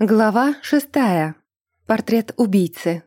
Глава шестая. Портрет убийцы.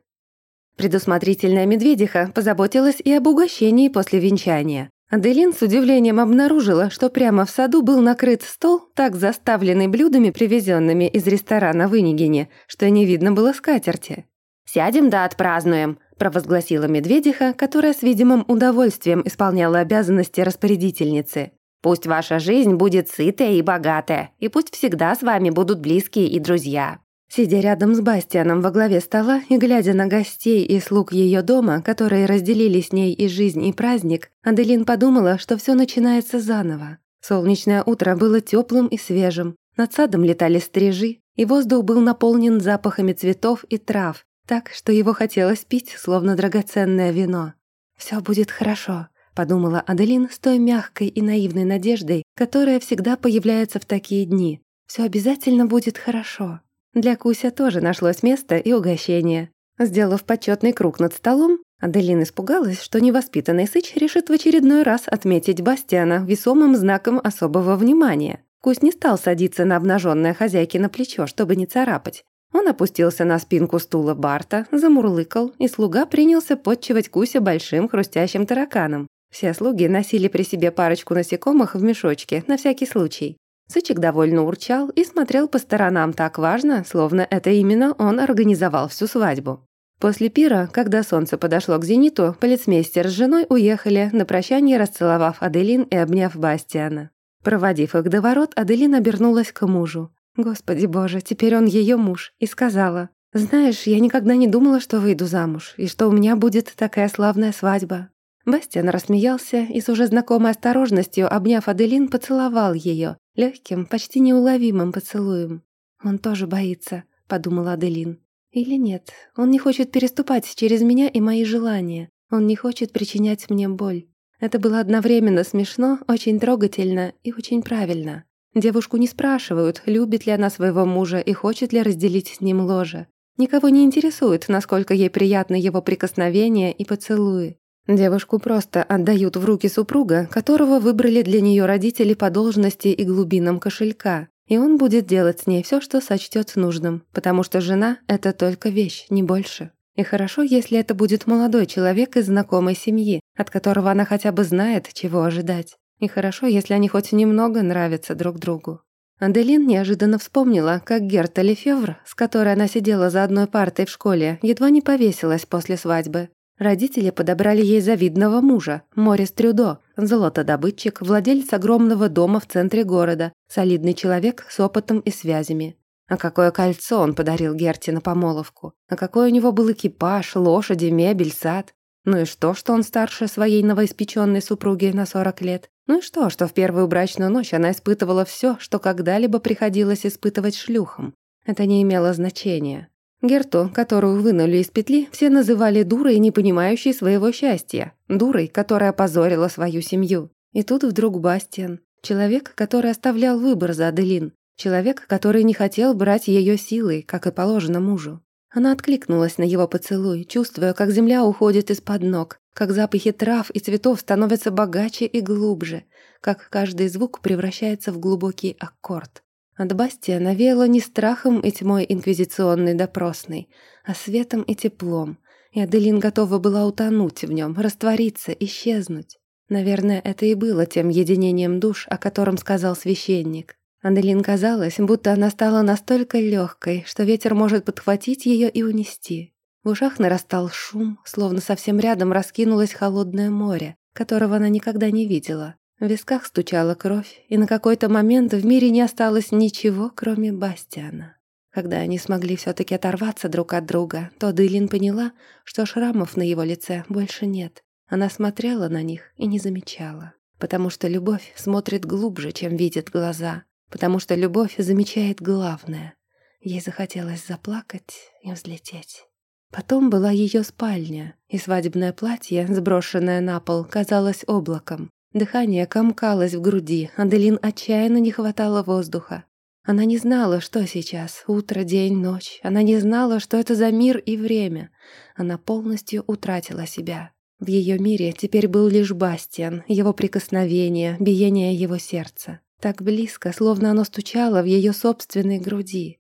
Предусмотрительная медведиха позаботилась и об угощении после венчания. Аделин с удивлением обнаружила, что прямо в саду был накрыт стол, так заставленный блюдами, привезенными из ресторана в Инигине, что не видно было скатерти. «Сядем да отпразднуем», – провозгласила медведиха, которая с видимым удовольствием исполняла обязанности распорядительницы. Пусть ваша жизнь будет сытая и богатая, и пусть всегда с вами будут близкие и друзья». Сидя рядом с Бастианом во главе стола и глядя на гостей и слуг ее дома, которые разделили с ней и жизнь, и праздник, Аделин подумала, что все начинается заново. Солнечное утро было теплым и свежим, над садом летали стрижи, и воздух был наполнен запахами цветов и трав, так, что его хотелось пить, словно драгоценное вино. «Все будет хорошо», подумала Аделин с той мягкой и наивной надеждой, которая всегда появляется в такие дни. Все обязательно будет хорошо. Для Куся тоже нашлось место и угощение. Сделав почетный круг над столом, Аделин испугалась, что невоспитанный сыч решит в очередной раз отметить Бастиана весомым знаком особого внимания. Кусь не стал садиться на обнаженное хозяйки на плечо, чтобы не царапать. Он опустился на спинку стула Барта, замурлыкал, и слуга принялся подчивать Куся большим хрустящим тараканом. Все слуги носили при себе парочку насекомых в мешочке, на всякий случай. Сычек довольно урчал и смотрел по сторонам так важно, словно это именно он организовал всю свадьбу. После пира, когда солнце подошло к зениту, полицмейстер с женой уехали, на прощание расцеловав Аделин и обняв Бастиана. Проводив их до ворот, Аделин обернулась к мужу. «Господи боже, теперь он ее муж», и сказала, «Знаешь, я никогда не думала, что выйду замуж, и что у меня будет такая славная свадьба. Бастиан рассмеялся и с уже знакомой осторожностью, обняв Аделин, поцеловал ее, легким, почти неуловимым поцелуем. «Он тоже боится», — подумала Аделин. «Или нет, он не хочет переступать через меня и мои желания. Он не хочет причинять мне боль». Это было одновременно смешно, очень трогательно и очень правильно. Девушку не спрашивают, любит ли она своего мужа и хочет ли разделить с ним ложе. Никого не интересует, насколько ей приятны его прикосновения и поцелуи. Девушку просто отдают в руки супруга, которого выбрали для нее родители по должности и глубинам кошелька, и он будет делать с ней все, что сочтет нужным, потому что жена — это только вещь, не больше. И хорошо, если это будет молодой человек из знакомой семьи, от которого она хотя бы знает, чего ожидать. И хорошо, если они хоть немного нравятся друг другу. Аделин неожиданно вспомнила, как Герта Лефевр, с которой она сидела за одной партой в школе, едва не повесилась после свадьбы. Родители подобрали ей завидного мужа, Морис Трюдо, золотодобытчик, владелец огромного дома в центре города, солидный человек с опытом и связями. А какое кольцо он подарил Герти на помолвку? А какой у него был экипаж, лошади, мебель, сад? Ну и что, что он старше своей новоиспеченной супруги на 40 лет? Ну и что, что в первую брачную ночь она испытывала все, что когда-либо приходилось испытывать шлюхам? Это не имело значения. Герту, которую вынули из петли, все называли дурой, не понимающей своего счастья, дурой, которая позорила свою семью. И тут вдруг Бастиан, человек, который оставлял выбор за Аделин, человек, который не хотел брать ее силой, как и положено мужу. Она откликнулась на его поцелуй, чувствуя, как земля уходит из-под ног, как запахи трав и цветов становятся богаче и глубже, как каждый звук превращается в глубокий аккорд. От Бастия навеяло не страхом и тьмой инквизиционной допросной, а светом и теплом, и Аделин готова была утонуть в нем, раствориться, исчезнуть. Наверное, это и было тем единением душ, о котором сказал священник. Аделин казалось, будто она стала настолько легкой, что ветер может подхватить ее и унести. В ушах нарастал шум, словно совсем рядом раскинулось холодное море, которого она никогда не видела. В висках стучала кровь, и на какой-то момент в мире не осталось ничего, кроме Бастиана. Когда они смогли все-таки оторваться друг от друга, то Дылин поняла, что шрамов на его лице больше нет. Она смотрела на них и не замечала. Потому что любовь смотрит глубже, чем видит глаза. Потому что любовь замечает главное. Ей захотелось заплакать и взлететь. Потом была ее спальня, и свадебное платье, сброшенное на пол, казалось облаком. Дыхание комкалось в груди, Аделин отчаянно не хватало воздуха. Она не знала, что сейчас, утро, день, ночь. Она не знала, что это за мир и время. Она полностью утратила себя. В ее мире теперь был лишь Бастиан, его прикосновение, биение его сердца. Так близко, словно оно стучало в ее собственной груди.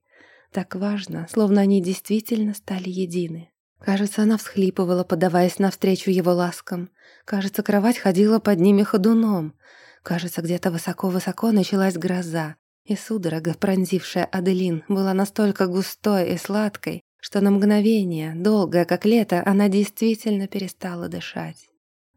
Так важно, словно они действительно стали едины. Кажется, она всхлипывала, подаваясь навстречу его ласкам. Кажется, кровать ходила под ними ходуном. Кажется, где-то высоко-высоко началась гроза, и судорога, пронзившая Аделин, была настолько густой и сладкой, что на мгновение, долгое как лето, она действительно перестала дышать.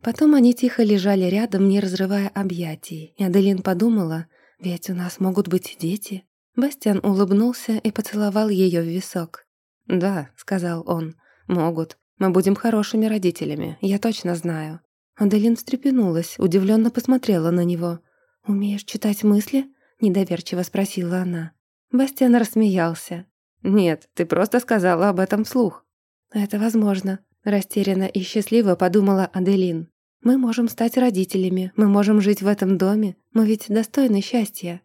Потом они тихо лежали рядом, не разрывая объятий, и Аделин подумала, ведь у нас могут быть дети. Бастиан улыбнулся и поцеловал ее в висок. «Да», — сказал он, — «могут. Мы будем хорошими родителями, я точно знаю». Аделин встрепенулась, удивленно посмотрела на него. «Умеешь читать мысли?» — недоверчиво спросила она. Бастиан рассмеялся. «Нет, ты просто сказала об этом вслух». «Это возможно», — растерянно и счастливо подумала Аделин. «Мы можем стать родителями, мы можем жить в этом доме, мы ведь достойны счастья».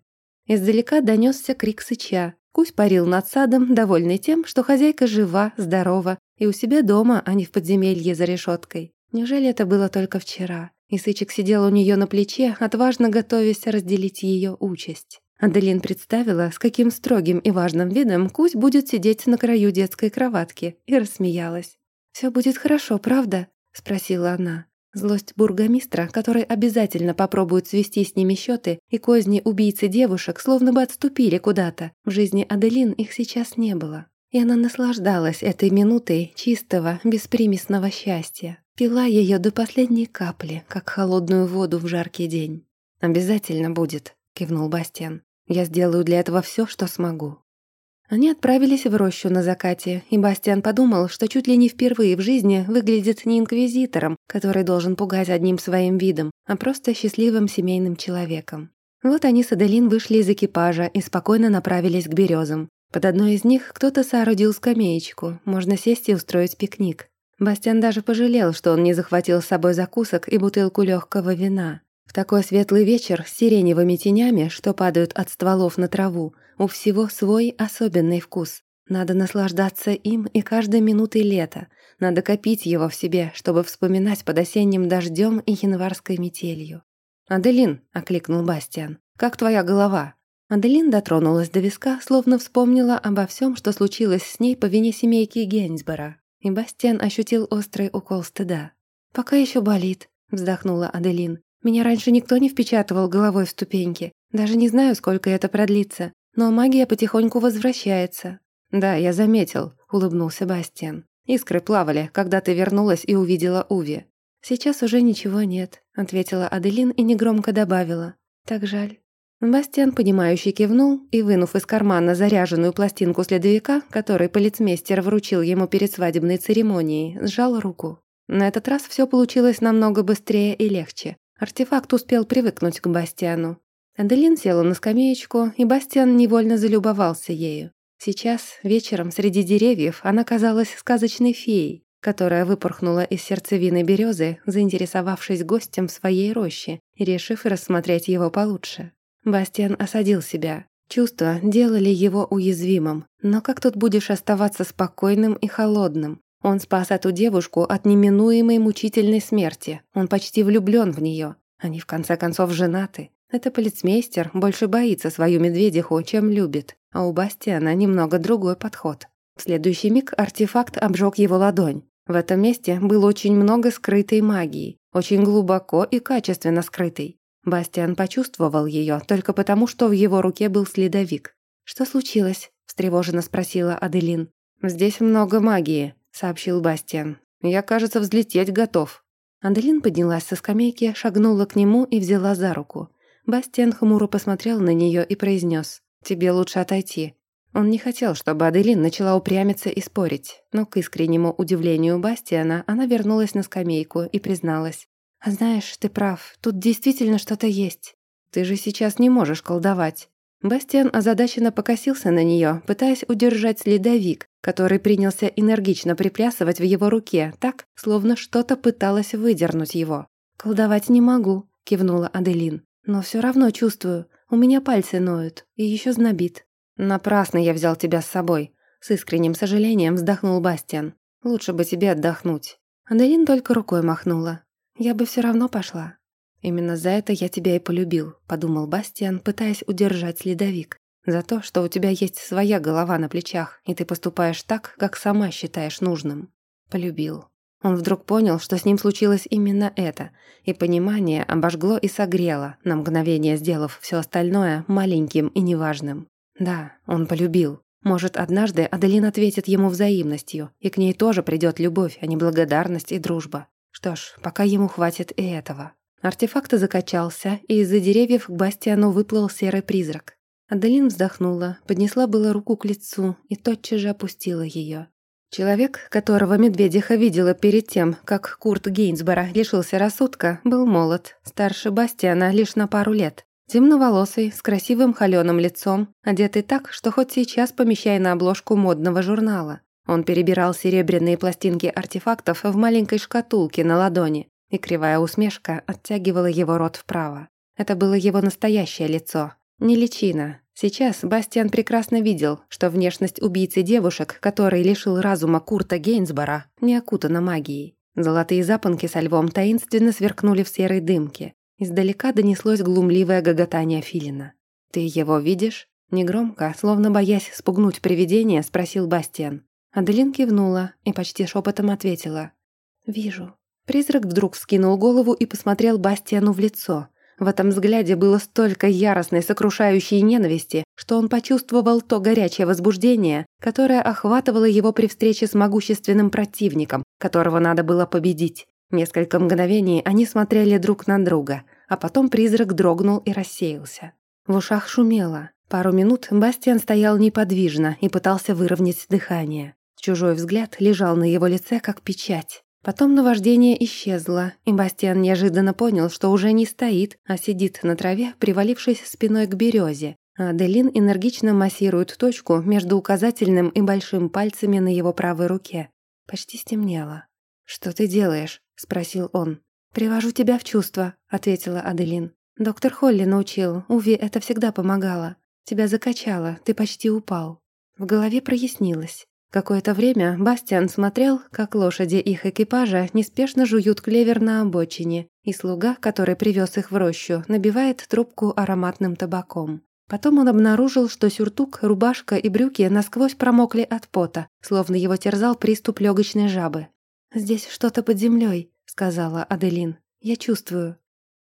Издалека донесся крик сыча. Кусь парил над садом, довольный тем, что хозяйка жива, здорова и у себя дома, а не в подземелье за решеткой. Неужели это было только вчера? И Сычек сидел у нее на плече, отважно готовясь разделить ее участь. Аделин представила, с каким строгим и важным видом Кусь будет сидеть на краю детской кроватки, и рассмеялась. «Все будет хорошо, правда?» — спросила она. Злость бургомистра, который обязательно попробует свести с ними счеты, и козни убийцы девушек словно бы отступили куда-то. В жизни Аделин их сейчас не было. И она наслаждалась этой минутой чистого, беспримесного счастья. Пила ее до последней капли, как холодную воду в жаркий день. «Обязательно будет», — кивнул Бастиан. «Я сделаю для этого все, что смогу». Они отправились в рощу на закате, и Бастиан подумал, что чуть ли не впервые в жизни выглядит не инквизитором, который должен пугать одним своим видом, а просто счастливым семейным человеком. Вот они с Аделин вышли из экипажа и спокойно направились к березам. Под одной из них кто-то соорудил скамеечку, можно сесть и устроить пикник. Бастиан даже пожалел, что он не захватил с собой закусок и бутылку легкого вина. В такой светлый вечер с сиреневыми тенями, что падают от стволов на траву, у всего свой особенный вкус. Надо наслаждаться им и каждой минутой лета. Надо копить его в себе, чтобы вспоминать под осенним дождем и январской метелью. «Аделин», — окликнул Бастиан, — «как твоя голова?» Аделин дотронулась до виска, словно вспомнила обо всем, что случилось с ней по вине семейки Гейнсбора. И Бастиан ощутил острый укол стыда. «Пока еще болит», — вздохнула Аделин. Меня раньше никто не впечатывал головой в ступеньки. Даже не знаю, сколько это продлится. Но магия потихоньку возвращается. «Да, я заметил», — улыбнулся Бастиан. «Искры плавали, когда ты вернулась и увидела Уви». «Сейчас уже ничего нет», — ответила Аделин и негромко добавила. «Так жаль». Бастиан, понимающе кивнул и, вынув из кармана заряженную пластинку следовика, который полицмейстер вручил ему перед свадебной церемонией, сжал руку. На этот раз все получилось намного быстрее и легче. Артефакт успел привыкнуть к Бастиану. Аделин села на скамеечку, и Бастиан невольно залюбовался ею. Сейчас, вечером, среди деревьев, она казалась сказочной феей, которая выпорхнула из сердцевины березы, заинтересовавшись гостем в своей роще решив рассмотреть его получше. Бастиан осадил себя. Чувства делали его уязвимым, но как тут будешь оставаться спокойным и холодным? Он спас эту девушку от неминуемой мучительной смерти. Он почти влюблен в нее. Они в конце концов женаты. Это полицмейстер больше боится свою медведиху, чем любит. А у Бастиана немного другой подход. В следующий миг артефакт обжег его ладонь. В этом месте было очень много скрытой магии. Очень глубоко и качественно скрытой. Бастиан почувствовал ее только потому, что в его руке был следовик. «Что случилось?» – встревоженно спросила Аделин. «Здесь много магии», сообщил Бастиан. «Я, кажется, взлететь готов». Аделин поднялась со скамейки, шагнула к нему и взяла за руку. Бастиан хмуро посмотрел на нее и произнес: «Тебе лучше отойти». Он не хотел, чтобы Аделин начала упрямиться и спорить, но к искреннему удивлению Бастиана она вернулась на скамейку и призналась. «А знаешь, ты прав, тут действительно что-то есть. Ты же сейчас не можешь колдовать». Бастиан озадаченно покосился на нее, пытаясь удержать следовик, который принялся энергично приплясывать в его руке, так, словно что-то пыталось выдернуть его. «Колдовать не могу», — кивнула Аделин. «Но все равно чувствую, у меня пальцы ноют и еще знобит». «Напрасно я взял тебя с собой», — с искренним сожалением вздохнул Бастиан. «Лучше бы тебе отдохнуть». Аделин только рукой махнула. «Я бы все равно пошла». «Именно за это я тебя и полюбил», — подумал Бастиан, пытаясь удержать следовик. За то, что у тебя есть своя голова на плечах, и ты поступаешь так, как сама считаешь нужным. Полюбил. Он вдруг понял, что с ним случилось именно это, и понимание обожгло и согрело, на мгновение сделав все остальное маленьким и неважным. Да, он полюбил. Может, однажды Аделин ответит ему взаимностью, и к ней тоже придет любовь, а не благодарность и дружба. Что ж, пока ему хватит и этого. Артефакт закачался, и из-за деревьев к Бастиану выплыл серый призрак. Аделин вздохнула, поднесла было руку к лицу и тотчас же опустила ее. Человек, которого Медведиха видела перед тем, как Курт Гейнсбора лишился рассудка, был молод, старше Бастиана лишь на пару лет. Темноволосый, с красивым холёным лицом, одетый так, что хоть сейчас помещай на обложку модного журнала. Он перебирал серебряные пластинки артефактов в маленькой шкатулке на ладони, и кривая усмешка оттягивала его рот вправо. Это было его настоящее лицо. Не личина. Сейчас Бастиан прекрасно видел, что внешность убийцы девушек, который лишил разума Курта Гейнсбора, не окутана магией. Золотые запонки со львом таинственно сверкнули в серой дымке. Издалека донеслось глумливое гоготание Филина. «Ты его видишь?» Негромко, словно боясь спугнуть привидение, спросил Бастиан. Аделин кивнула и почти шепотом ответила. «Вижу». Призрак вдруг вскинул голову и посмотрел Бастиану в лицо. В этом взгляде было столько яростной, сокрушающей ненависти, что он почувствовал то горячее возбуждение, которое охватывало его при встрече с могущественным противником, которого надо было победить. Несколько мгновений они смотрели друг на друга, а потом призрак дрогнул и рассеялся. В ушах шумело. Пару минут Бастиан стоял неподвижно и пытался выровнять дыхание. Чужой взгляд лежал на его лице, как печать. Потом наваждение исчезло, и Бастиан неожиданно понял, что уже не стоит, а сидит на траве, привалившись спиной к березе. А Аделин энергично массирует точку между указательным и большим пальцами на его правой руке. Почти стемнело. «Что ты делаешь?» — спросил он. «Привожу тебя в чувство», — ответила Аделин. «Доктор Холли научил, Уви это всегда помогало. Тебя закачало, ты почти упал». В голове прояснилось. Какое-то время Бастиан смотрел, как лошади их экипажа неспешно жуют клевер на обочине, и слуга, который привез их в рощу, набивает трубку ароматным табаком. Потом он обнаружил, что сюртук, рубашка и брюки насквозь промокли от пота, словно его терзал приступ легочной жабы. «Здесь что-то под землей, сказала Аделин. «Я чувствую».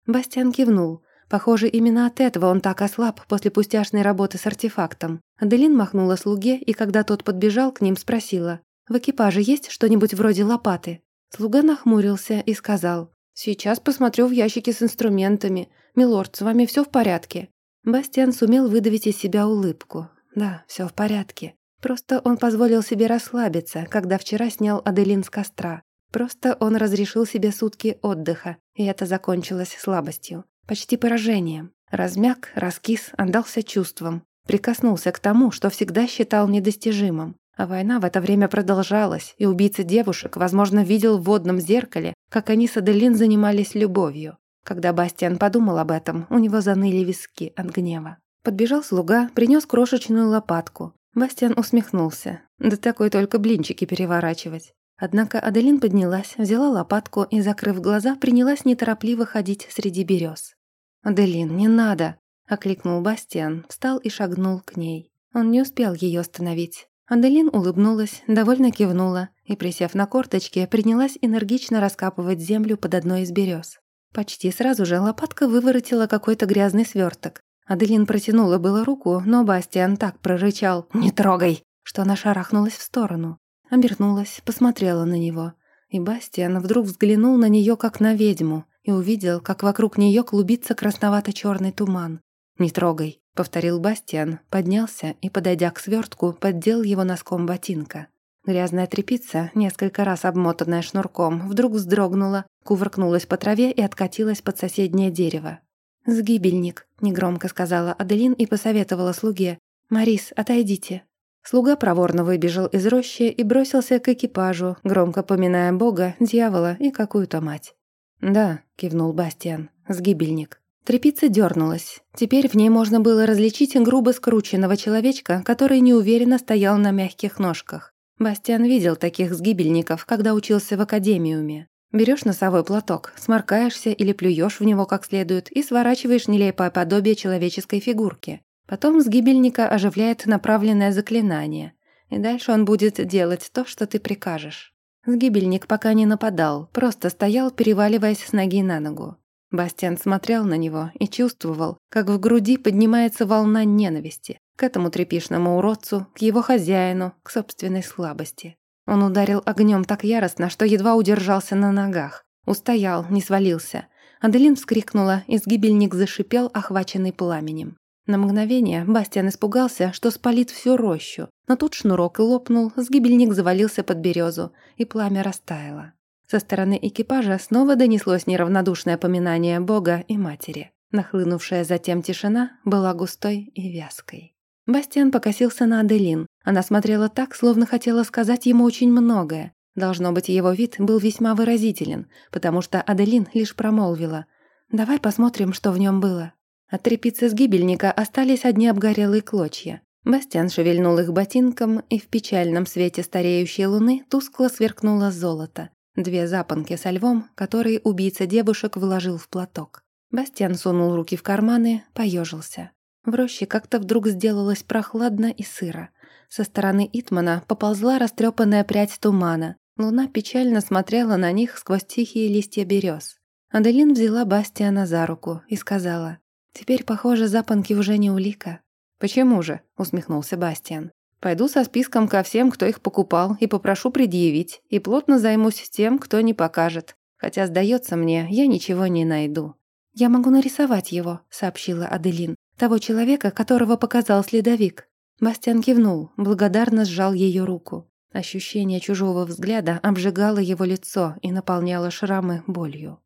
Бастиан кивнул. Похоже, именно от этого он так ослаб после пустяшной работы с артефактом. Аделин махнула слуге, и когда тот подбежал к ним, спросила. «В экипаже есть что-нибудь вроде лопаты?» Слуга нахмурился и сказал. «Сейчас посмотрю в ящике с инструментами. Милорд, с вами все в порядке?» Бастиан сумел выдавить из себя улыбку. «Да, все в порядке. Просто он позволил себе расслабиться, когда вчера снял Аделин с костра. Просто он разрешил себе сутки отдыха, и это закончилось слабостью. Почти поражением. Размяк, раскис, отдался чувствам. Прикоснулся к тому, что всегда считал недостижимым. А война в это время продолжалась, и убийца девушек, возможно, видел в водном зеркале, как они с Аделин занимались любовью. Когда Бастиан подумал об этом, у него заныли виски от гнева. Подбежал слуга, принес крошечную лопатку. Бастиан усмехнулся. Да такой только блинчики переворачивать. Однако Аделин поднялась, взяла лопатку и, закрыв глаза, принялась неторопливо ходить среди берез. «Аделин, не надо!» — окликнул Бастиан, встал и шагнул к ней. Он не успел ее остановить. Аделин улыбнулась, довольно кивнула и, присев на корточки, принялась энергично раскапывать землю под одной из берез. Почти сразу же лопатка выворотила какой-то грязный сверток. Аделин протянула было руку, но Бастиан так прорычал «Не трогай!», что она шарахнулась в сторону. Обернулась, посмотрела на него. И Бастиан вдруг взглянул на нее как на ведьму и увидел, как вокруг нее клубится красновато черный туман. «Не трогай», — повторил Бастиан, поднялся и, подойдя к свертку, поддел его носком ботинка. Грязная тряпица, несколько раз обмотанная шнурком, вдруг вздрогнула, кувыркнулась по траве и откатилась под соседнее дерево. «Сгибельник», — негромко сказала Аделин и посоветовала слуге. «Марис, отойдите». Слуга проворно выбежал из рощи и бросился к экипажу, громко поминая бога, дьявола и какую-то мать. «Да», — кивнул Бастиан, — «сгибельник». Трепица дернулась. Теперь в ней можно было различить грубо скрученного человечка, который неуверенно стоял на мягких ножках. Бастиан видел таких сгибельников, когда учился в академиуме. Берешь носовой платок, сморкаешься или плюешь в него как следует и сворачиваешь нелепое подобие человеческой фигурки. Потом с гибельника оживляет направленное заклинание. И дальше он будет делать то, что ты прикажешь. Сгибельник пока не нападал, просто стоял, переваливаясь с ноги на ногу. Бастиан смотрел на него и чувствовал, как в груди поднимается волна ненависти к этому трепишному уродцу, к его хозяину, к собственной слабости. Он ударил огнем так яростно, что едва удержался на ногах. Устоял, не свалился. Аделин вскрикнула, и сгибельник зашипел, охваченный пламенем. На мгновение Бастиан испугался, что спалит всю рощу, но тут шнурок лопнул, сгибельник завалился под березу, и пламя растаяло. Со стороны экипажа снова донеслось неравнодушное поминание Бога и Матери. Нахлынувшая затем тишина была густой и вязкой. Бастиан покосился на Аделин. Она смотрела так, словно хотела сказать ему очень многое. Должно быть, его вид был весьма выразителен, потому что Аделин лишь промолвила «Давай посмотрим, что в нем было». От трепицы с гибельника остались одни обгорелые клочья. Бастиан шевельнул их ботинком, и в печальном свете стареющей луны тускло сверкнуло золото. Две запонки со львом, которые убийца девушек вложил в платок. Бастиан сунул руки в карманы, поежился. В роще как-то вдруг сделалось прохладно и сыро. Со стороны Итмана поползла растрепанная прядь тумана. Луна печально смотрела на них сквозь тихие листья берез. Аделин взяла Бастиана за руку и сказала, «Теперь, похоже, запонки уже не улика». «Почему же?» — усмехнулся Бастиан. «Пойду со списком ко всем, кто их покупал, и попрошу предъявить, и плотно займусь тем, кто не покажет. Хотя, сдается мне, я ничего не найду». «Я могу нарисовать его», — сообщила Аделин. «Того человека, которого показал следовик». Бастиан кивнул, благодарно сжал ее руку. Ощущение чужого взгляда обжигало его лицо и наполняло шрамы болью.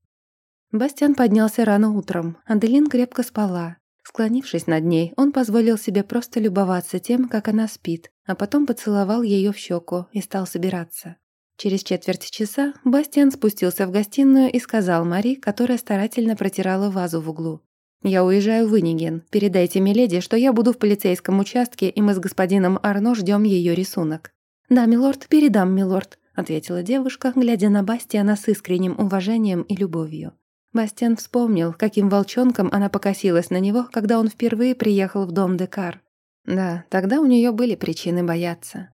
Бастиан поднялся рано утром. Аделин крепко спала. Склонившись над ней, он позволил себе просто любоваться тем, как она спит, а потом поцеловал ее в щеку и стал собираться. Через четверть часа Бастиан спустился в гостиную и сказал Мари, которая старательно протирала вазу в углу. «Я уезжаю в Инниген. Передайте Миледи, что я буду в полицейском участке, и мы с господином Арно ждем ее рисунок». «Да, милорд, передам, милорд», — ответила девушка, глядя на Бастиана с искренним уважением и любовью. Бастиан вспомнил, каким волчонком она покосилась на него, когда он впервые приехал в дом Декар. Да, тогда у нее были причины бояться.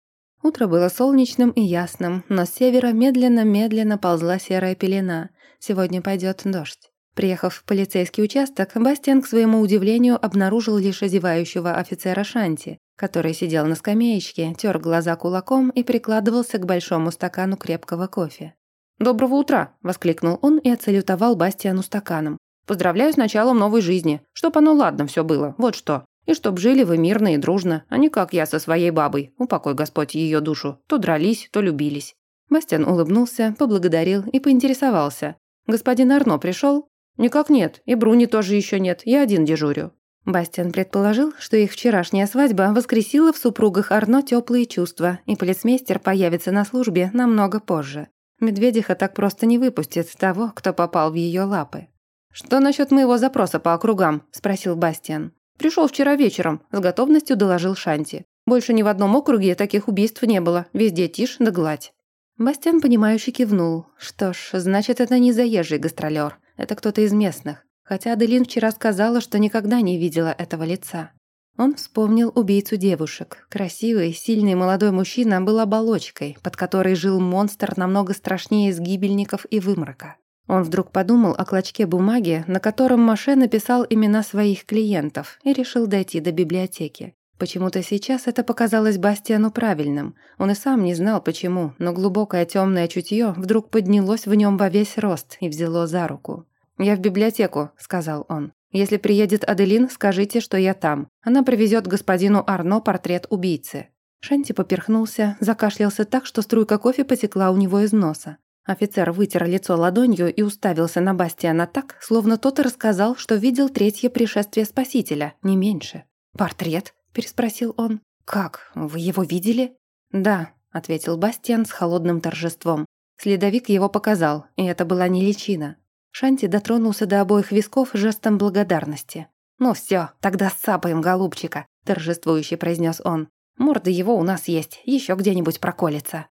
Утро было солнечным и ясным, но с севера медленно-медленно ползла серая пелена. Сегодня пойдет дождь. Приехав в полицейский участок, Бастиан, к своему удивлению, обнаружил лишь озевающего офицера Шанти, который сидел на скамеечке, тер глаза кулаком и прикладывался к большому стакану крепкого кофе. «Доброго утра!» – воскликнул он и отсалютовал Бастиану стаканом. «Поздравляю с началом новой жизни. Чтоб оно ладно все было, вот что. И чтоб жили вы мирно и дружно, а не как я со своей бабой, упокой Господь ее душу. То дрались, то любились». Бастиан улыбнулся, поблагодарил и поинтересовался. «Господин Арно пришел?» «Никак нет, и Бруни тоже еще нет, я один дежурю». Бастиан предположил, что их вчерашняя свадьба воскресила в супругах Арно теплые чувства, и полицмейстер появится на службе намного позже. Медведиха так просто не выпустит того, кто попал в ее лапы. «Что насчет моего запроса по округам?» – спросил Бастиан. «Пришел вчера вечером», – с готовностью доложил Шанти. «Больше ни в одном округе таких убийств не было. Везде тишь да гладь». Бастиан, понимающе кивнул. Что ж, значит, это не заезжий гастролер. Это кто-то из местных. Хотя Аделин вчера сказала, что никогда не видела этого лица. Он вспомнил убийцу девушек. Красивый, сильный молодой мужчина был оболочкой, под которой жил монстр намного страшнее сгибельников и вымрока. Он вдруг подумал о клочке бумаги, на котором Маше написал имена своих клиентов, и решил дойти до библиотеки. Почему-то сейчас это показалось Бастиану правильным. Он и сам не знал почему, но глубокое темное чутье вдруг поднялось в нем во весь рост и взяло за руку. «Я в библиотеку», — сказал он. Если приедет Аделин, скажите, что я там. Она привезет господину Арно портрет убийцы». Шанти поперхнулся, закашлялся так, что струйка кофе потекла у него из носа. Офицер вытер лицо ладонью и уставился на Бастиана так, словно тот и рассказал, что видел третье пришествие Спасителя, не меньше. «Портрет?» – переспросил он. «Как? Вы его видели?» «Да», – ответил Бастиан с холодным торжеством. Следовик его показал, и это была не личина. Шанти дотронулся до обоих висков жестом благодарности. «Ну все, тогда сцапаем голубчика», – торжествующе произнес он. «Морда его у нас есть, еще где-нибудь проколется».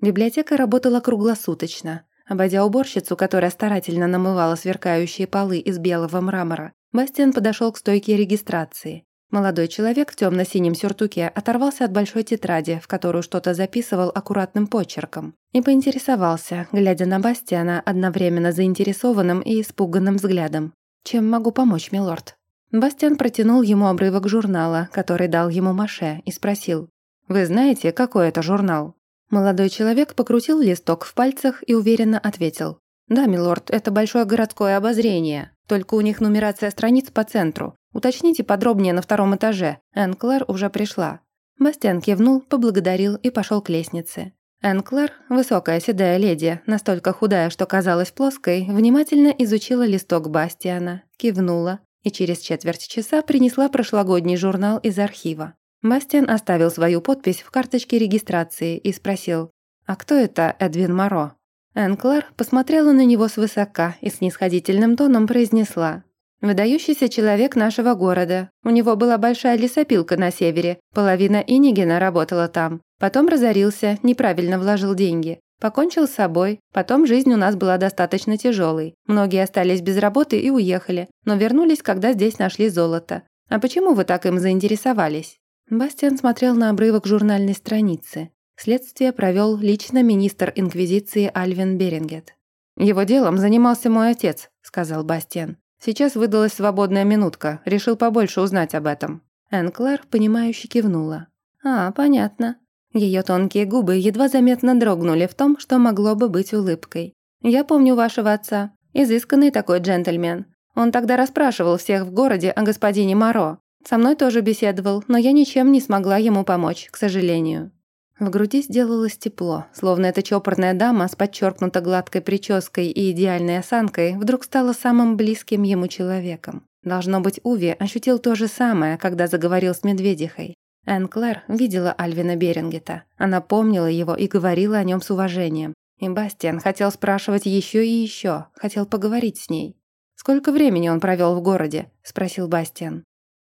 Библиотека работала круглосуточно. Обойдя уборщицу, которая старательно намывала сверкающие полы из белого мрамора, Бастиан подошел к стойке регистрации. Молодой человек в темно-синем сюртуке оторвался от большой тетради, в которую что-то записывал аккуратным почерком, и поинтересовался, глядя на Бастиана одновременно заинтересованным и испуганным взглядом. «Чем могу помочь, милорд?» Бастиан протянул ему обрывок журнала, который дал ему Маше, и спросил. «Вы знаете, какой это журнал?» Молодой человек покрутил листок в пальцах и уверенно ответил. «Да, милорд, это большое городское обозрение, только у них нумерация страниц по центру. Уточните подробнее на втором этаже. Энн Клэр уже пришла». Бастиан кивнул, поблагодарил и пошел к лестнице. Энн Клэр, высокая седая леди, настолько худая, что казалась плоской, внимательно изучила листок Бастиана, кивнула и через четверть часа принесла прошлогодний журнал из архива. Бастиан оставил свою подпись в карточке регистрации и спросил, «А кто это Эдвин Моро?» Энн Клэр посмотрела на него свысока и с нисходительным тоном произнесла, Выдающийся человек нашего города. У него была большая лесопилка на севере. Половина Инигена работала там. Потом разорился, неправильно вложил деньги. Покончил с собой. Потом жизнь у нас была достаточно тяжелой. Многие остались без работы и уехали, но вернулись, когда здесь нашли золото. А почему вы так им заинтересовались? Бастиан смотрел на обрывок журнальной страницы. Следствие провел лично министр инквизиции Альвин Берингет. «Его делом занимался мой отец», — сказал Бастиан. Сейчас выдалась свободная минутка, решил побольше узнать об этом». Энн Клэр, понимающе кивнула. «А, понятно». Ее тонкие губы едва заметно дрогнули в том, что могло бы быть улыбкой. «Я помню вашего отца. Изысканный такой джентльмен. Он тогда расспрашивал всех в городе о господине Моро. Со мной тоже беседовал, но я ничем не смогла ему помочь, к сожалению». В груди сделалось тепло, словно эта чопорная дама с подчеркнуто гладкой прической и идеальной осанкой вдруг стала самым близким ему человеком. Должно быть, Уви ощутил то же самое, когда заговорил с медведихой. Энн Клэр видела Альвина Берингета. Она помнила его и говорила о нем с уважением. И Бастиан хотел спрашивать еще и еще, хотел поговорить с ней. «Сколько времени он провел в городе?» – спросил Бастиан.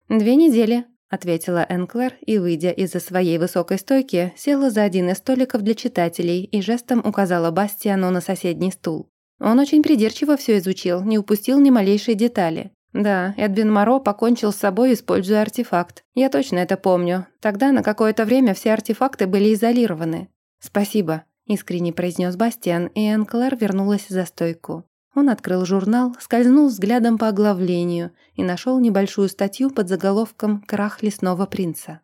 «Две недели», ответила Энклер и, выйдя из-за своей высокой стойки, села за один из столиков для читателей и жестом указала Бастиану на соседний стул. Он очень придирчиво все изучил, не упустил ни малейшей детали. Да, Эдвин Моро покончил с собой, используя артефакт. Я точно это помню. Тогда на какое-то время все артефакты были изолированы. «Спасибо», – искренне произнес Бастиан, и Энклер вернулась за стойку. Он открыл журнал, скользнул взглядом по оглавлению и нашел небольшую статью под заголовком «Крах лесного принца».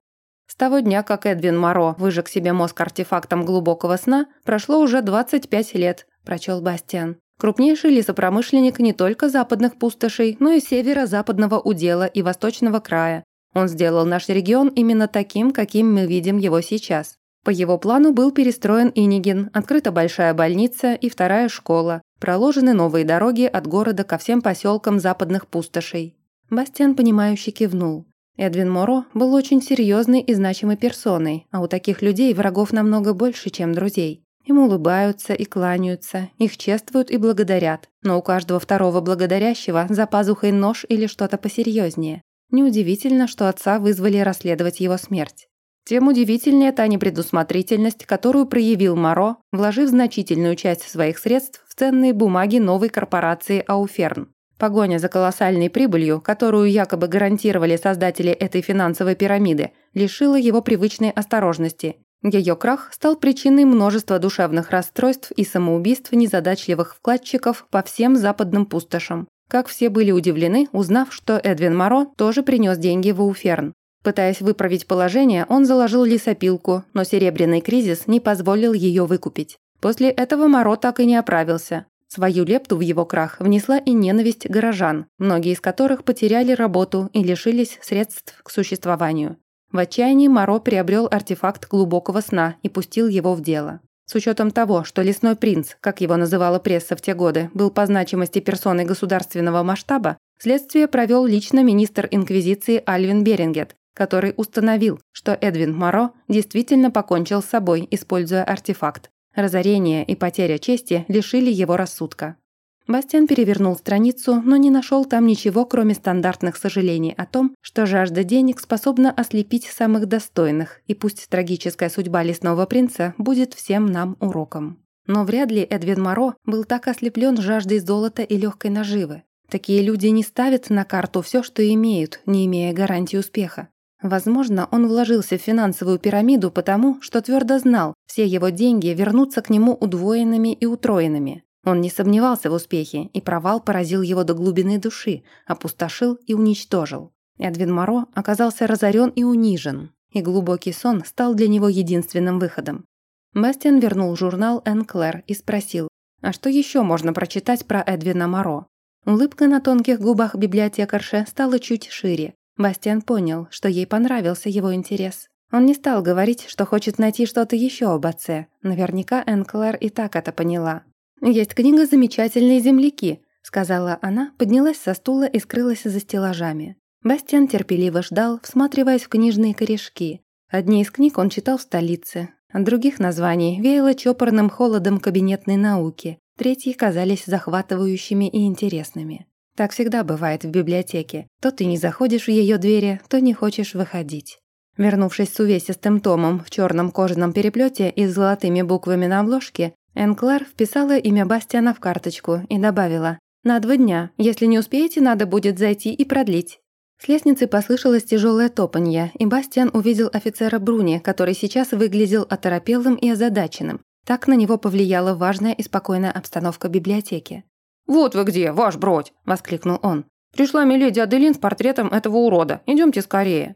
С того дня, как Эдвин Моро выжег себе мозг артефактом глубокого сна, прошло уже 25 лет, прочел Бастиан. Крупнейший лесопромышленник не только западных пустошей, но и северо-западного удела и восточного края. Он сделал наш регион именно таким, каким мы видим его сейчас. По его плану был перестроен Инигин, открыта большая больница и вторая школа, проложены новые дороги от города ко всем поселкам западных пустошей. Бастиан, понимающе кивнул. Эдвин Моро был очень серьезной и значимой персоной, а у таких людей врагов намного больше, чем друзей. Им улыбаются и кланяются, их чествуют и благодарят, но у каждого второго благодарящего за пазухой нож или что-то посерьезнее. Неудивительно, что отца вызвали расследовать его смерть. Тем удивительнее та непредусмотрительность, которую проявил Моро, вложив значительную часть своих средств в ценные бумаги новой корпорации «Ауферн». Погоня за колоссальной прибылью, которую якобы гарантировали создатели этой финансовой пирамиды, лишила его привычной осторожности. Ее крах стал причиной множества душевных расстройств и самоубийств незадачливых вкладчиков по всем западным пустошам. Как все были удивлены, узнав, что Эдвин Моро тоже принес деньги в Ауферн. Пытаясь выправить положение, он заложил лесопилку, но серебряный кризис не позволил ее выкупить. После этого Моро так и не оправился. Свою лепту в его крах внесла и ненависть горожан, многие из которых потеряли работу и лишились средств к существованию. В отчаянии Моро приобрел артефакт глубокого сна и пустил его в дело. С учетом того, что лесной принц, как его называла пресса в те годы, был по значимости персоной государственного масштаба, следствие провел лично министр инквизиции Альвин Берингет, который установил, что Эдвин Моро действительно покончил с собой, используя артефакт. Разорение и потеря чести лишили его рассудка. Бастиан перевернул страницу, но не нашел там ничего, кроме стандартных сожалений о том, что жажда денег способна ослепить самых достойных, и пусть трагическая судьба лесного принца будет всем нам уроком. Но вряд ли Эдвин Моро был так ослеплен жаждой золота и легкой наживы. Такие люди не ставят на карту все, что имеют, не имея гарантии успеха. Возможно, он вложился в финансовую пирамиду потому, что твердо знал, все его деньги вернутся к нему удвоенными и утроенными. Он не сомневался в успехе, и провал поразил его до глубины души, опустошил и уничтожил. Эдвин Моро оказался разорен и унижен, и глубокий сон стал для него единственным выходом. Бастиан вернул журнал «Энн Клэр» и спросил, а что еще можно прочитать про Эдвина Моро? Улыбка на тонких губах библиотекарши стала чуть шире. Бастиан понял, что ей понравился его интерес. Он не стал говорить, что хочет найти что-то еще об отце. Наверняка Энн Клэр и так это поняла. «Есть книга «Замечательные земляки», — сказала она, поднялась со стула и скрылась за стеллажами. Бастиан терпеливо ждал, всматриваясь в книжные корешки. Одни из книг он читал в столице, от других названий веяло чопорным холодом кабинетной науки, третьи казались захватывающими и интересными. Так всегда бывает в библиотеке. То ты не заходишь в ее двери, то не хочешь выходить. Вернувшись с увесистым томом в черном кожаном переплете и с золотыми буквами на обложке, Энклар вписала имя Бастиана в карточку и добавила «На два дня. Если не успеете, надо будет зайти и продлить». С лестницы послышалось тяжелое топанье, и Бастиан увидел офицера Бруни, который сейчас выглядел оторопелым и озадаченным. Так на него повлияла важная и спокойная обстановка библиотеки. «Вот вы где, ваш бродь!» – воскликнул он. «Пришла миледи Аделин с портретом этого урода. Идемте скорее».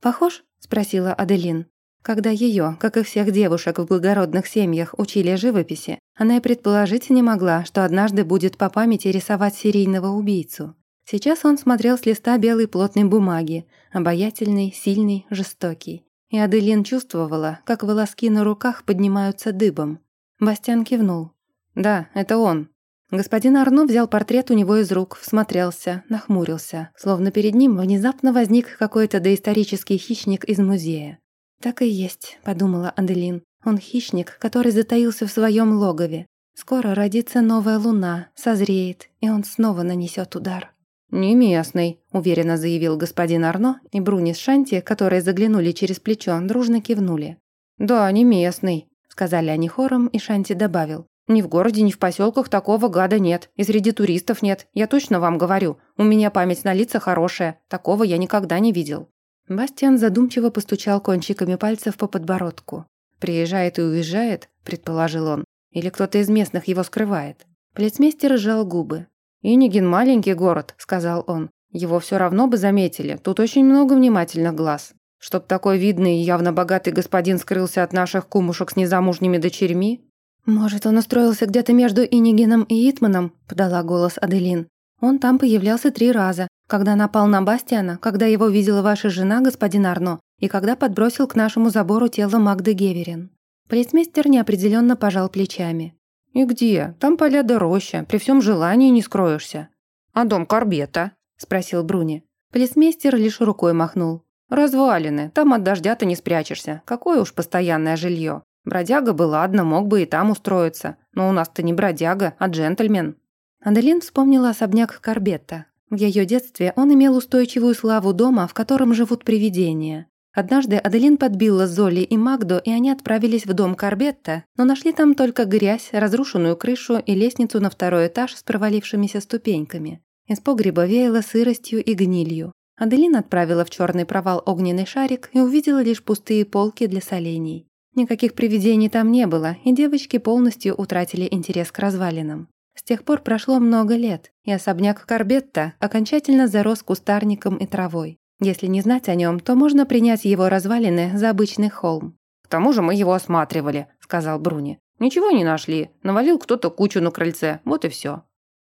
«Похож?» – спросила Аделин. Когда ее, как и всех девушек в благородных семьях, учили живописи, она и предположить не могла, что однажды будет по памяти рисовать серийного убийцу. Сейчас он смотрел с листа белой плотной бумаги, обаятельный, сильный, жестокий. И Аделин чувствовала, как волоски на руках поднимаются дыбом. Бастиан кивнул. «Да, это он». Господин Арно взял портрет у него из рук, всмотрелся, нахмурился, словно перед ним внезапно возник какой-то доисторический хищник из музея. «Так и есть», — подумала Аделин. «Он хищник, который затаился в своем логове. Скоро родится новая луна, созреет, и он снова нанесет удар». «Не местный», — уверенно заявил господин Арно, и Бруни с Шанти, которые заглянули через плечо, дружно кивнули. «Да, не местный», — сказали они хором, и Шанти добавил. «Ни в городе, ни в поселках такого гада нет, и среди туристов нет, я точно вам говорю. У меня память на лица хорошая, такого я никогда не видел». Бастиан задумчиво постучал кончиками пальцев по подбородку. «Приезжает и уезжает», — предположил он, «или кто-то из местных его скрывает». Полицмейстер сжал губы. «Инигин маленький город», — сказал он. «Его все равно бы заметили. Тут очень много внимательных глаз. Чтоб такой видный и явно богатый господин скрылся от наших кумушек с незамужними дочерьми?» «Может, он устроился где-то между Инигином и Итманом?» — подала голос Аделин. «Он там появлялся три раза. Когда напал на Бастиана, когда его видела ваша жена, господин Арно, и когда подбросил к нашему забору тело Магды Геверин». Полицмейстер неопределенно пожал плечами. «И где? Там поля да роща, при всем желании не скроешься». «А дом Корбета?» – спросил Бруни. Полисмейстер лишь рукой махнул. «Развалины, там от дождя-то не спрячешься. Какое уж постоянное жилье. Бродяга бы ладно, мог бы и там устроиться. Но у нас-то не бродяга, а джентльмен». Аделин вспомнила особняк Корбетта. В ее детстве он имел устойчивую славу дома, в котором живут привидения. Однажды Аделин подбила Золи и Магду, и они отправились в дом Корбетта, но нашли там только грязь, разрушенную крышу и лестницу на второй этаж с провалившимися ступеньками. Из погреба веяло сыростью и гнилью. Аделин отправила в черный провал огненный шарик и увидела лишь пустые полки для солений. Никаких привидений там не было, и девочки полностью утратили интерес к развалинам. С тех пор прошло много лет, и особняк Корбетта окончательно зарос кустарником и травой. Если не знать о нем, то можно принять его развалины за обычный холм. «К тому же мы его осматривали», — сказал Бруни. «Ничего не нашли. Навалил кто-то кучу на крыльце. Вот и все».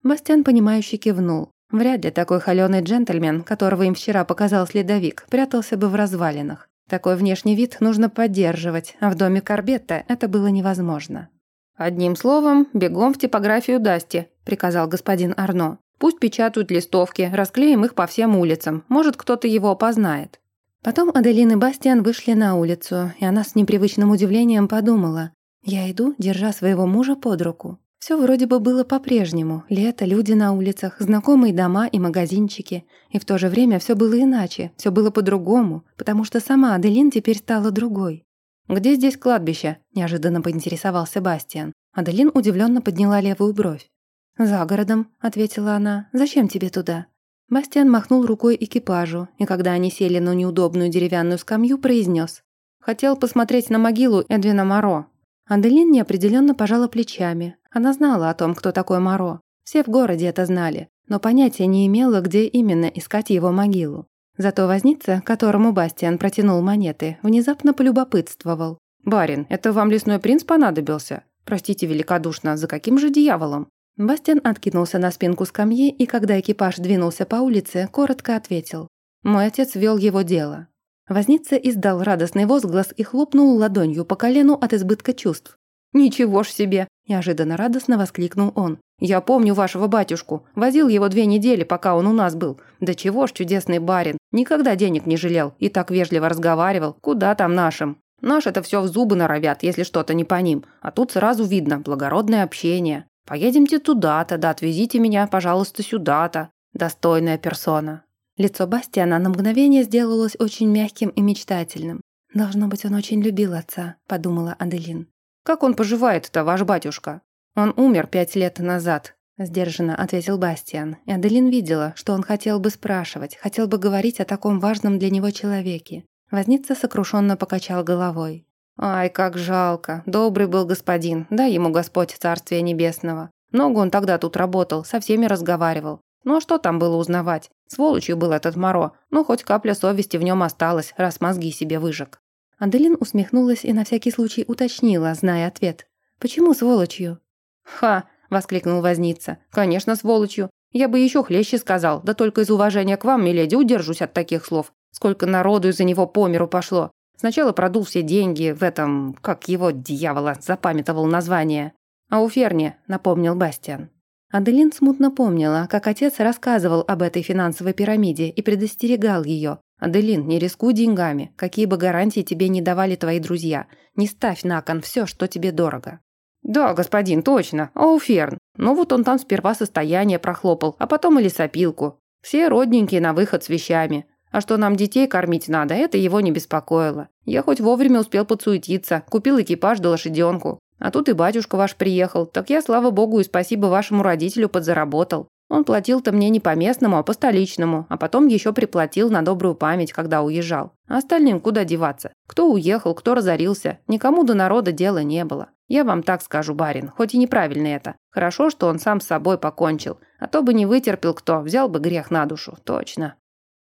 Бастиан, понимающе кивнул. Вряд ли такой холёный джентльмен, которого им вчера показал следовик, прятался бы в развалинах. Такой внешний вид нужно поддерживать, а в доме Корбетта это было невозможно. «Одним словом, бегом в типографию Дасти», — приказал господин Арно. Пусть печатают листовки, расклеим их по всем улицам. Может, кто-то его опознает». Потом Аделин и Бастиан вышли на улицу, и она с непривычным удивлением подумала. «Я иду, держа своего мужа под руку». Все вроде бы было по-прежнему. Лето, люди на улицах, знакомые дома и магазинчики. И в то же время все было иначе, все было по-другому, потому что сама Аделин теперь стала другой. «Где здесь кладбище?» – неожиданно поинтересовался Бастиан. Аделин удивленно подняла левую бровь. «За городом», — ответила она. «Зачем тебе туда?» Бастиан махнул рукой экипажу, и когда они сели на неудобную деревянную скамью, произнес: «Хотел посмотреть на могилу Эдвина Моро». Аделин неопределенно пожала плечами. Она знала о том, кто такой Моро. Все в городе это знали, но понятия не имела, где именно искать его могилу. Зато возница, которому Бастиан протянул монеты, внезапно полюбопытствовал. «Барин, это вам лесной принц понадобился? Простите великодушно, за каким же дьяволом?» Бастиан откинулся на спинку скамьи и, когда экипаж двинулся по улице, коротко ответил. «Мой отец вел его дело». Возница издал радостный возглас и хлопнул ладонью по колену от избытка чувств. «Ничего ж себе!» – неожиданно радостно воскликнул он. «Я помню вашего батюшку. Возил его две недели, пока он у нас был. Да чего ж чудесный барин. Никогда денег не жалел и так вежливо разговаривал. Куда там нашим? Наши-то все в зубы норовят, если что-то не по ним. А тут сразу видно благородное общение. «Поедемте туда-то, да отвезите меня, пожалуйста, сюда-то. Достойная персона». Лицо Бастиана на мгновение сделалось очень мягким и мечтательным. «Должно быть, он очень любил отца», — подумала Аделин. «Как он поживает-то, ваш батюшка?» «Он умер пять лет назад», — сдержанно ответил Бастиан. И Аделин видела, что он хотел бы спрашивать, хотел бы говорить о таком важном для него человеке. Возница сокрушенно покачал головой. Ай, как жалко. Добрый был господин, дай ему Господь Царствия Небесного. Много он тогда тут работал, со всеми разговаривал. Ну а что там было узнавать? Сволочью был этот Моро, но хоть капля совести в нем осталась, раз мозги себе выжег. Аделин усмехнулась и на всякий случай уточнила, зная ответ. «Почему сволочью?» «Ха!» – воскликнул возница. «Конечно, сволочью. Я бы еще хлеще сказал, да только из уважения к вам, миледи, удержусь от таких слов. Сколько народу из-за него по миру пошло. Сначала продул все деньги в этом, как его, дьявола, запамятовал название. А у Ферни, напомнил Бастиан. Аделин смутно помнила, как отец рассказывал об этой финансовой пирамиде и предостерегал ее. «Аделин, не рискуй деньгами, какие бы гарантии тебе не давали твои друзья. Не ставь на кон все, что тебе дорого». «Да, господин, точно. Ауферн. Ну вот он там сперва состояние прохлопал, а потом и лесопилку. Все родненькие на выход с вещами. А что нам детей кормить надо, это его не беспокоило. Я хоть вовремя успел подсуетиться, купил экипаж да лошаденку. А тут и батюшка ваш приехал, так я, слава богу, и спасибо вашему родителю подзаработал. Он платил-то мне не по местному, а по столичному, а потом еще приплатил на добрую память, когда уезжал. А остальным куда деваться? Кто уехал, кто разорился, никому до народа дела не было. Я вам так скажу, барин, хоть и неправильно это. Хорошо, что он сам с собой покончил, а то бы не вытерпел кто, взял бы грех на душу, точно.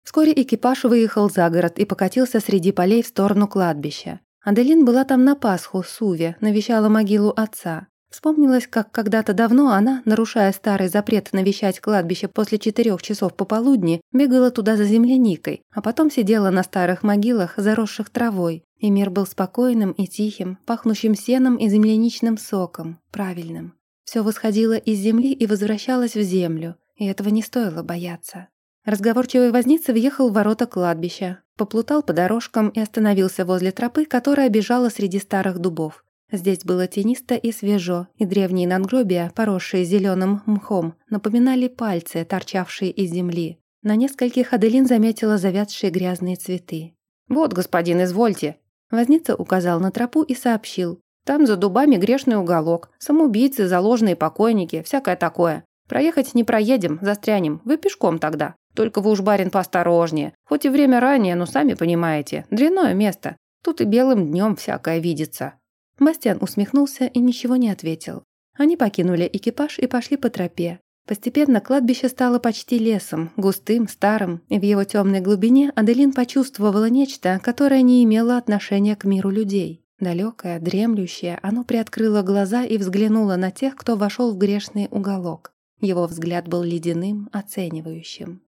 Вскоре экипаж выехал за город и покатился среди полей в сторону кладбища. Аделин была там на Пасху с Уве, навещала могилу отца. Вспомнилось, как когда-то давно она, нарушая старый запрет навещать кладбище после четырех часов пополудни, бегала туда за земляникой, а потом сидела на старых могилах, заросших травой. И мир был спокойным и тихим, пахнущим сеном и земляничным соком, правильным. Все восходило из земли и возвращалось в землю, и этого не стоило бояться. Разговорчивый возница въехал в ворота кладбища, поплутал по дорожкам и остановился возле тропы, которая бежала среди старых дубов. Здесь было тенисто и свежо, и древние надгробия, поросшие зеленым мхом, напоминали пальцы, торчавшие из земли. На нескольких Аделин заметила завядшие грязные цветы. «Вот, господин, извольте!» Возница указал на тропу и сообщил. «Там за дубами грешный уголок, самоубийцы, заложенные покойники, всякое такое. Проехать не проедем, застрянем, вы пешком тогда». Только вы уж, барин, поосторожнее. Хоть и время ранее, но сами понимаете, дрянное место. Тут и белым днем всякое видится». Бастиан усмехнулся и ничего не ответил. Они покинули экипаж и пошли по тропе. Постепенно кладбище стало почти лесом, густым, старым, и в его темной глубине Аделин почувствовала нечто, которое не имело отношения к миру людей. Далекое, дремлющее, оно приоткрыло глаза и взглянуло на тех, кто вошел в грешный уголок. Его взгляд был ледяным, оценивающим.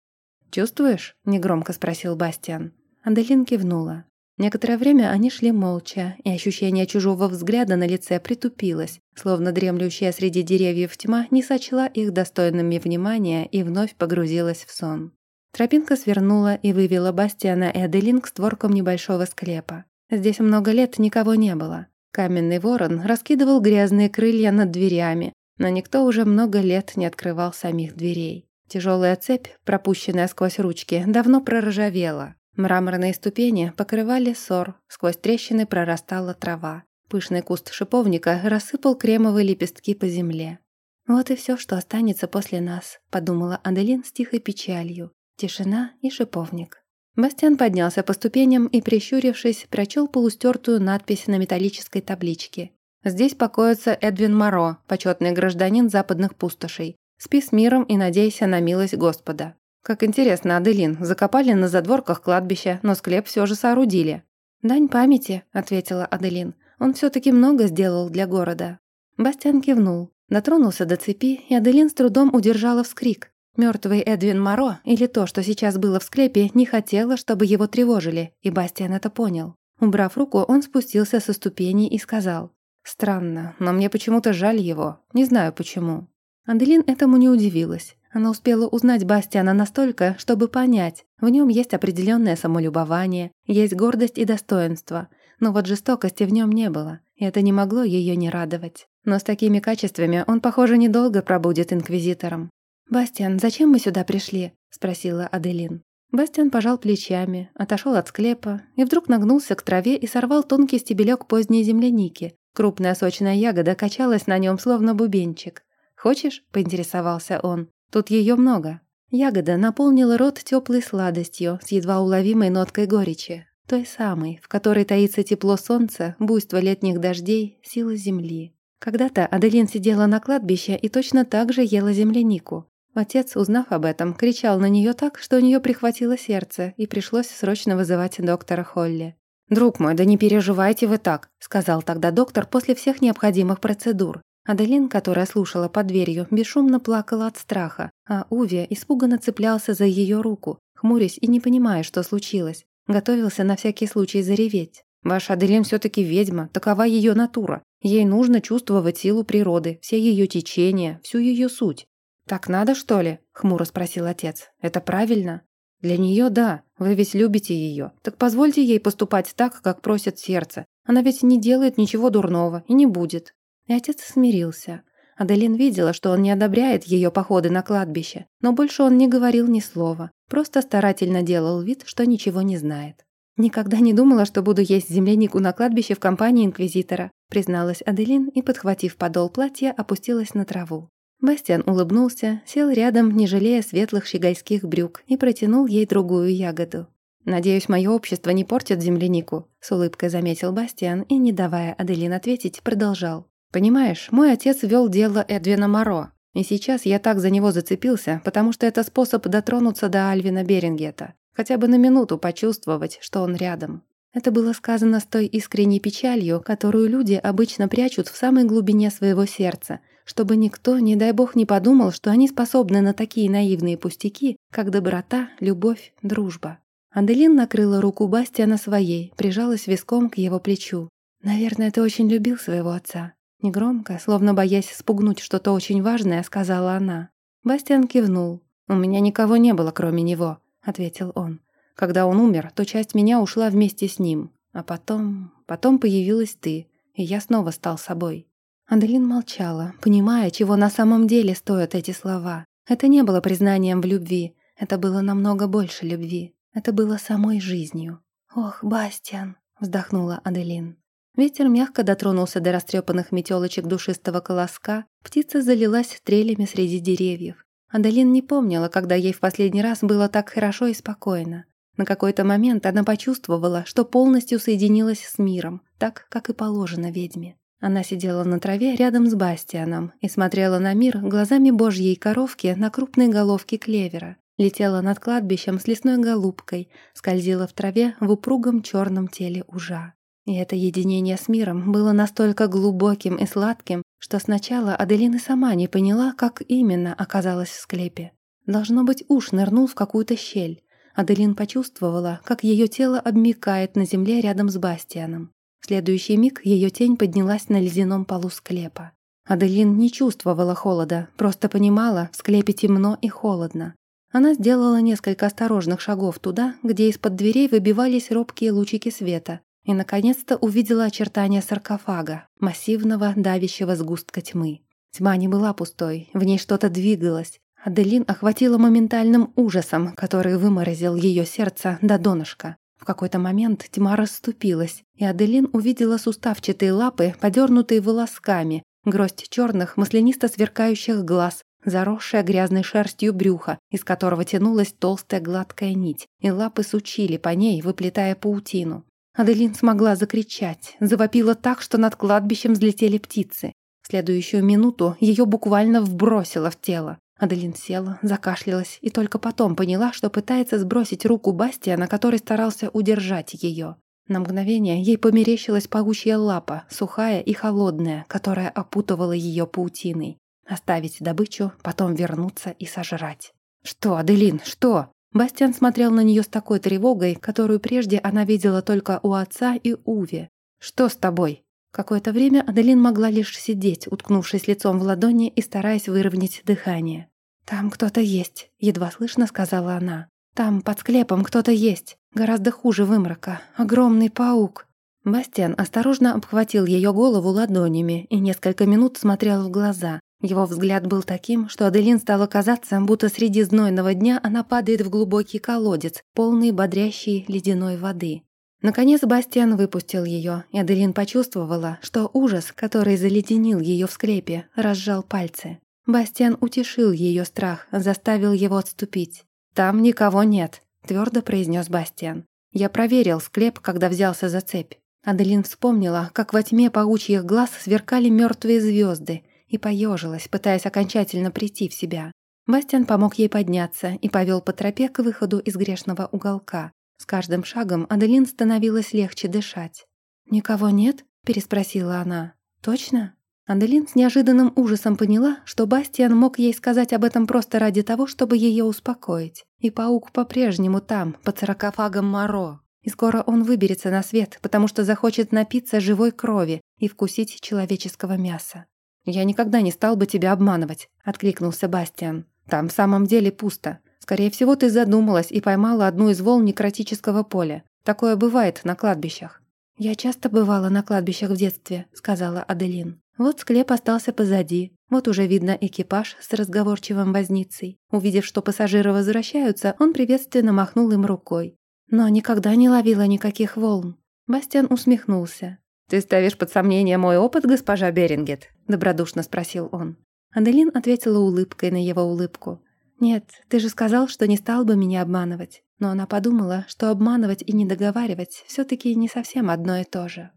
«Чувствуешь?» – негромко спросил Бастиан. Аделин кивнула. Некоторое время они шли молча, и ощущение чужого взгляда на лице притупилось, словно дремлющая среди деревьев тьма не сочла их достойными внимания и вновь погрузилась в сон. Тропинка свернула и вывела Бастиана и Аделин к створкам небольшого склепа. Здесь много лет никого не было. Каменный ворон раскидывал грязные крылья над дверями, но никто уже много лет не открывал самих дверей. Тяжелая цепь, пропущенная сквозь ручки, давно проржавела. Мраморные ступени покрывали сор, сквозь трещины прорастала трава. Пышный куст шиповника рассыпал кремовые лепестки по земле. «Вот и все, что останется после нас», — подумала Аделин с тихой печалью. Тишина и шиповник. Бастиан поднялся по ступеням и, прищурившись, прочел полустертую надпись на металлической табличке. «Здесь покоится Эдвин Моро, почетный гражданин западных пустошей. Спи с миром и надейся на милость Господа». Как интересно, Аделин, закопали на задворках кладбища, но склеп все же соорудили. «Дань памяти», — ответила Аделин. «Он все таки много сделал для города». Бастиан кивнул. Дотронулся до цепи, и Аделин с трудом удержала вскрик. Мертвый Эдвин Моро, или то, что сейчас было в склепе, не хотела, чтобы его тревожили, и Бастиан это понял. Убрав руку, он спустился со ступеней и сказал. «Странно, но мне почему-то жаль его. Не знаю почему». Аделин этому не удивилась. Она успела узнать Бастиана настолько, чтобы понять, в нем есть определенное самолюбование, есть гордость и достоинство, но вот жестокости в нем не было, и это не могло ее не радовать. Но с такими качествами он, похоже, недолго пробудет инквизитором. «Бастиан, зачем мы сюда пришли?» – спросила Аделин. Бастиан пожал плечами, отошел от склепа и вдруг нагнулся к траве и сорвал тонкий стебелек поздней земляники. Крупная сочная ягода качалась на нем, словно бубенчик. «Хочешь?» – поинтересовался он. «Тут ее много». Ягода наполнила рот теплой сладостью с едва уловимой ноткой горечи. Той самой, в которой таится тепло солнца, буйство летних дождей, сила земли. Когда-то Аделин сидела на кладбище и точно так же ела землянику. Отец, узнав об этом, кричал на нее так, что у нее прихватило сердце, и пришлось срочно вызывать доктора Холли. «Друг мой, да не переживайте вы так», — сказал тогда доктор после всех необходимых процедур. Аделин, которая слушала под дверью, бесшумно плакала от страха, а Уве испуганно цеплялся за ее руку, хмурясь и не понимая, что случилось. Готовился на всякий случай зареветь. «Ваша Аделин все таки ведьма, такова ее натура. Ей нужно чувствовать силу природы, все ее течения, всю ее суть. «Так надо, что ли?» — хмуро спросил отец. «Это правильно?» «Для нее да. Вы ведь любите ее. Так позвольте ей поступать так, как просит сердце. Она ведь не делает ничего дурного и не будет». И отец смирился. Аделин видела, что он не одобряет ее походы на кладбище, но больше он не говорил ни слова, просто старательно делал вид, что ничего не знает. «Никогда не думала, что буду есть землянику на кладбище в компании инквизитора», призналась Аделин и, подхватив подол платья, опустилась на траву. Бастиан улыбнулся, сел рядом, не жалея светлых щегольских брюк, и протянул ей другую ягоду. «Надеюсь, мое общество не портит землянику», — с улыбкой заметил Бастиан и, не давая Аделин ответить, продолжал. «Понимаешь, мой отец вел дело Эдвина Моро, и сейчас я так за него зацепился, потому что это способ дотронуться до Альвина Берингета. Хотя бы на минуту почувствовать, что он рядом. Это было сказано с той искренней печалью, которую люди обычно прячут в самой глубине своего сердца, чтобы никто, не дай бог, не подумал, что они способны на такие наивные пустяки, как доброта, любовь, дружба. Аделин накрыла руку Бастиана своей, прижалась виском к его плечу. «Наверное, ты очень любил своего отца». Негромко, словно боясь спугнуть что-то очень важное, сказала она. Бастиан кивнул. «У меня никого не было, кроме него», ответил он. Когда он умер, то часть меня ушла вместе с ним. А потом... потом появилась ты, и я снова стал собой. Аделин молчала, понимая, чего на самом деле стоят эти слова. Это не было признанием в любви, это было намного больше любви. Это было самой жизнью. «Ох, Бастиан!» — вздохнула Аделин. Ветер мягко дотронулся до растрепанных метелочек душистого колоска, птица залилась трелями среди деревьев. Адалин не помнила, когда ей в последний раз было так хорошо и спокойно. На какой-то момент она почувствовала, что полностью соединилась с миром, так, как и положено ведьме. Она сидела на траве рядом с Бастианом и смотрела на мир глазами божьей коровки на крупной головке клевера. Летела над кладбищем с лесной голубкой, скользила в траве в упругом черном теле ужа. И это единение с миром было настолько глубоким и сладким, что сначала Аделина сама не поняла, как именно оказалась в склепе. Должно быть, уж нырнул в какую-то щель. Аделин почувствовала, как ее тело обмикает на земле рядом с Бастианом. В следующий миг ее тень поднялась на ледяном полу склепа. Аделин не чувствовала холода, просто понимала, в склепе темно и холодно. Она сделала несколько осторожных шагов туда, где из-под дверей выбивались робкие лучики света, и, наконец-то, увидела очертания саркофага, массивного, давящего сгустка тьмы. Тьма не была пустой, в ней что-то двигалось. Аделин охватила моментальным ужасом, который выморозил ее сердце до донышка. В какой-то момент тьма расступилась, и Аделин увидела суставчатые лапы, подернутые волосками, гроздь черных, маслянисто сверкающих глаз, заросшая грязной шерстью брюха, из которого тянулась толстая гладкая нить, и лапы сучили по ней, выплетая паутину. Аделин смогла закричать, завопила так, что над кладбищем взлетели птицы. В следующую минуту ее буквально вбросило в тело. Аделин села, закашлялась и только потом поняла, что пытается сбросить руку Бастиана, который старался удержать ее. На мгновение ей померещилась паучья лапа, сухая и холодная, которая опутывала ее паутиной. Оставить добычу, потом вернуться и сожрать. «Что, Аделин, что?» Бастиан смотрел на нее с такой тревогой, которую прежде она видела только у отца и Уве. «Что с тобой?» Какое-то время Аделин могла лишь сидеть, уткнувшись лицом в ладони и стараясь выровнять дыхание. «Там кто-то есть», — едва слышно сказала она. «Там, под склепом, кто-то есть. Гораздо хуже вымрока. Огромный паук». Бастиан осторожно обхватил ее голову ладонями и несколько минут смотрел в глаза. Его взгляд был таким, что Аделин стало казаться, будто среди знойного дня она падает в глубокий колодец, полный бодрящей ледяной воды. Наконец Бастиан выпустил ее, и Аделин почувствовала, что ужас, который заледенил ее в склепе, разжал пальцы. Бастиан утешил ее страх, заставил его отступить. «Там никого нет», — твердо произнес Бастиан. «Я проверил склеп, когда взялся за цепь». Аделин вспомнила, как во тьме паучьих глаз сверкали мертвые звезды, и поежилась, пытаясь окончательно прийти в себя. Бастиан помог ей подняться и повел по тропе к выходу из грешного уголка. С каждым шагом Аделин становилось легче дышать. «Никого нет?» – переспросила она. «Точно?» Аделин с неожиданным ужасом поняла, что Бастиан мог ей сказать об этом просто ради того, чтобы ее успокоить. И паук по-прежнему там, под саркофагом Моро. И скоро он выберется на свет, потому что захочет напиться живой крови и вкусить человеческого мяса. «Я никогда не стал бы тебя обманывать», — откликнулся Бастиан. «Там в самом деле пусто. Скорее всего, ты задумалась и поймала одну из волн некротического поля. Такое бывает на кладбищах». «Я часто бывала на кладбищах в детстве», — сказала Аделин. Вот склеп остался позади. Вот уже видно экипаж с разговорчивым возницей. Увидев, что пассажиры возвращаются, он приветственно махнул им рукой. Но никогда не ловила никаких волн. Бастиан усмехнулся. «Ты ставишь под сомнение мой опыт, госпожа Берингет?» – добродушно спросил он. Аделин ответила улыбкой на его улыбку. «Нет, ты же сказал, что не стал бы меня обманывать». Но она подумала, что обманывать и не договаривать все таки не совсем одно и то же.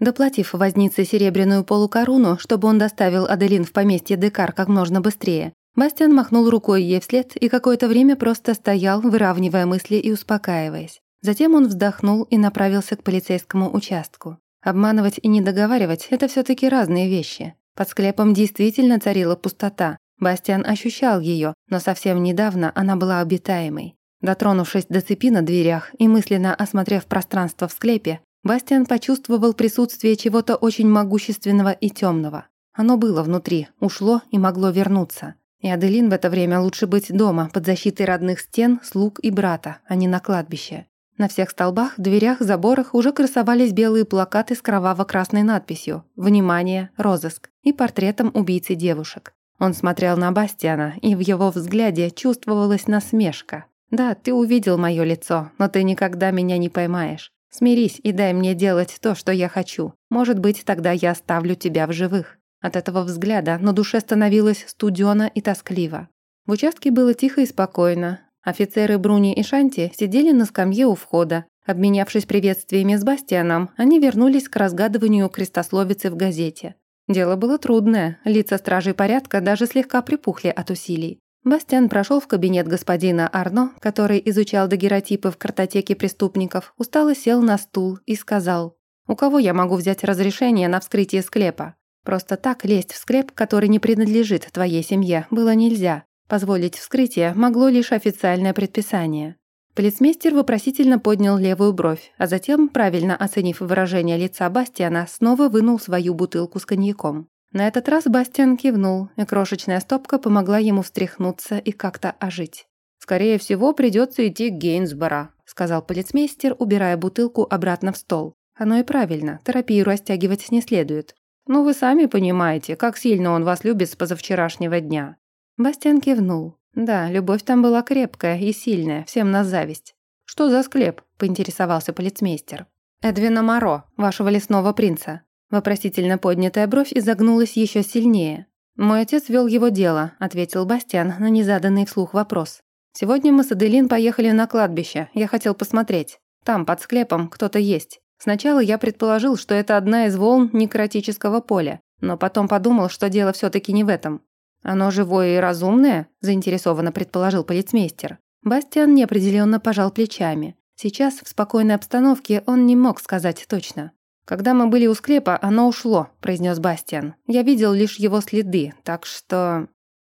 Доплатив вознице серебряную полукоруну, чтобы он доставил Аделин в поместье Декар как можно быстрее, Бастиан махнул рукой ей вслед и какое-то время просто стоял, выравнивая мысли и успокаиваясь. Затем он вздохнул и направился к полицейскому участку. Обманывать и не договаривать – это все таки разные вещи. Под склепом действительно царила пустота. Бастиан ощущал ее, но совсем недавно она была обитаемой. Дотронувшись до цепи на дверях и мысленно осмотрев пространство в склепе, Бастиан почувствовал присутствие чего-то очень могущественного и темного. Оно было внутри, ушло и могло вернуться. И Аделин в это время лучше быть дома, под защитой родных стен, слуг и брата, а не на кладбище. На всех столбах, дверях, заборах уже красовались белые плакаты с кроваво-красной надписью «Внимание! Розыск» и портретом убийцы девушек. Он смотрел на Бастиана, и в его взгляде чувствовалась насмешка. «Да, ты увидел мое лицо, но ты никогда меня не поймаешь. Смирись и дай мне делать то, что я хочу. Может быть, тогда я оставлю тебя в живых». От этого взгляда на душе становилось студено и тоскливо. В участке было тихо и спокойно. Офицеры Бруни и Шанти сидели на скамье у входа. Обменявшись приветствиями с Бастианом, они вернулись к разгадыванию крестословицы в газете. Дело было трудное, лица стражей порядка даже слегка припухли от усилий. Бастиан прошел в кабинет господина Арно, который изучал дагеротипы в картотеке преступников, устало сел на стул и сказал, «У кого я могу взять разрешение на вскрытие склепа? Просто так лезть в склеп, который не принадлежит твоей семье, было нельзя. Позволить вскрытие могло лишь официальное предписание. Полицмейстер вопросительно поднял левую бровь, а затем, правильно оценив выражение лица Бастиана, снова вынул свою бутылку с коньяком. На этот раз Бастиан кивнул, и крошечная стопка помогла ему встряхнуться и как-то ожить. «Скорее всего, придется идти к Гейнсборо», сказал полицмейстер, убирая бутылку обратно в стол. «Оно и правильно, терапию растягивать не следует. Ну, вы сами понимаете, как сильно он вас любит с позавчерашнего дня. Бастиан кивнул. Да, любовь там была крепкая и сильная, всем на зависть. «Что за склеп?» – поинтересовался полицмейстер. «Эдвина Моро, вашего лесного принца. Вопросительно поднятая бровь изогнулась еще сильнее. «Мой отец вел его дело», — ответил Бастиан на незаданный вслух вопрос. «Сегодня мы с Аделин поехали на кладбище. Я хотел посмотреть. Там, под склепом, кто-то есть. Сначала я предположил, что это одна из волн некротического поля, но потом подумал, что дело все таки не в этом. «Оно живое и разумное?» – заинтересованно предположил полицмейстер. Бастиан неопределенно пожал плечами. Сейчас, в спокойной обстановке, он не мог сказать точно. «Когда мы были у склепа, оно ушло», – произнес Бастиан. «Я видел лишь его следы, так что...»